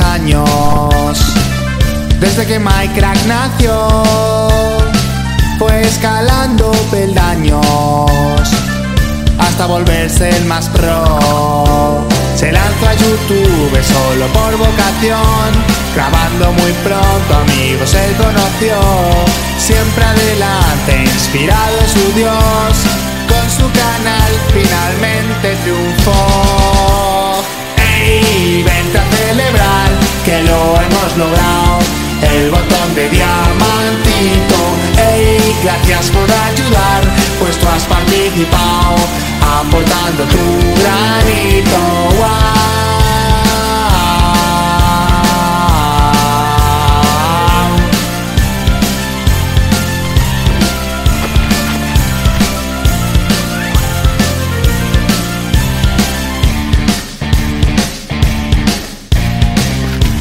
años. Desde que Minecraft nació, fue escalando peldaños hasta volverse el más pro. Se lanzó a YouTube solo por vocación, grabando muy pronto amigos él conoció. Siempre adelante, inspirado en su Dios, con su canal finalmente triunfó. Gracias por ayudar, pues tú has participado, aportando tu granito. ¡Guau!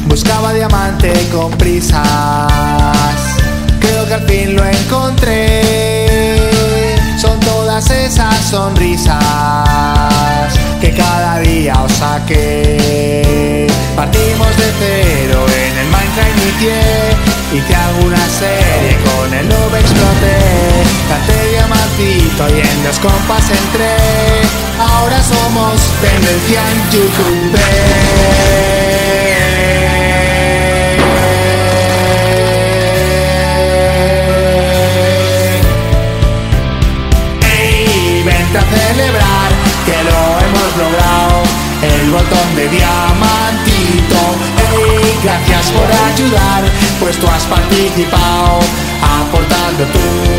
Buscaba diamante con prisas. Al fin lo encontré. Son todas esas sonrisas que cada día os saqué. Partimos de cero en el Minecraft inicié. Hice alguna serie con el noob exploté. Canté diamantito y en los compas entré. Ahora somos tendencia en YouTube. El botón de diamantito. ¡Ey! Gracias por ayudar, pues tú has participado, aportando tu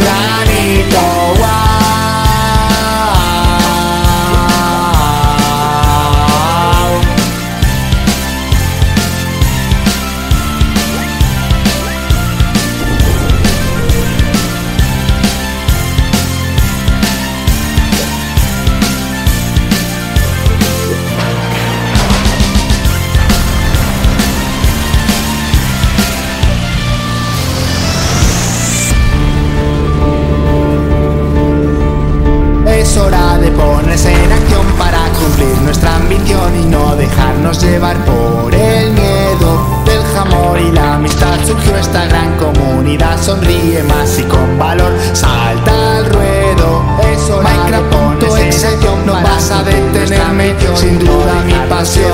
dejarnos llevar por el miedo del jamón y la amistad. Surgió esta gran comunidad, sonríe más y con valor salta al ruedo. Es hora Minecraft.exe, no vas a detenerme, sin duda mi pasión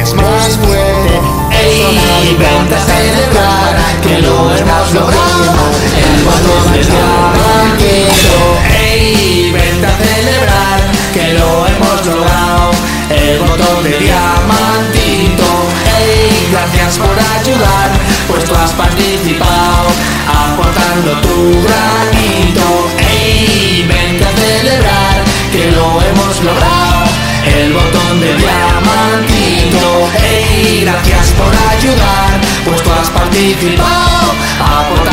es más fuerte. Ey, vente a celebrar que lo hemos logrado, el gracias por ayudar, pues tú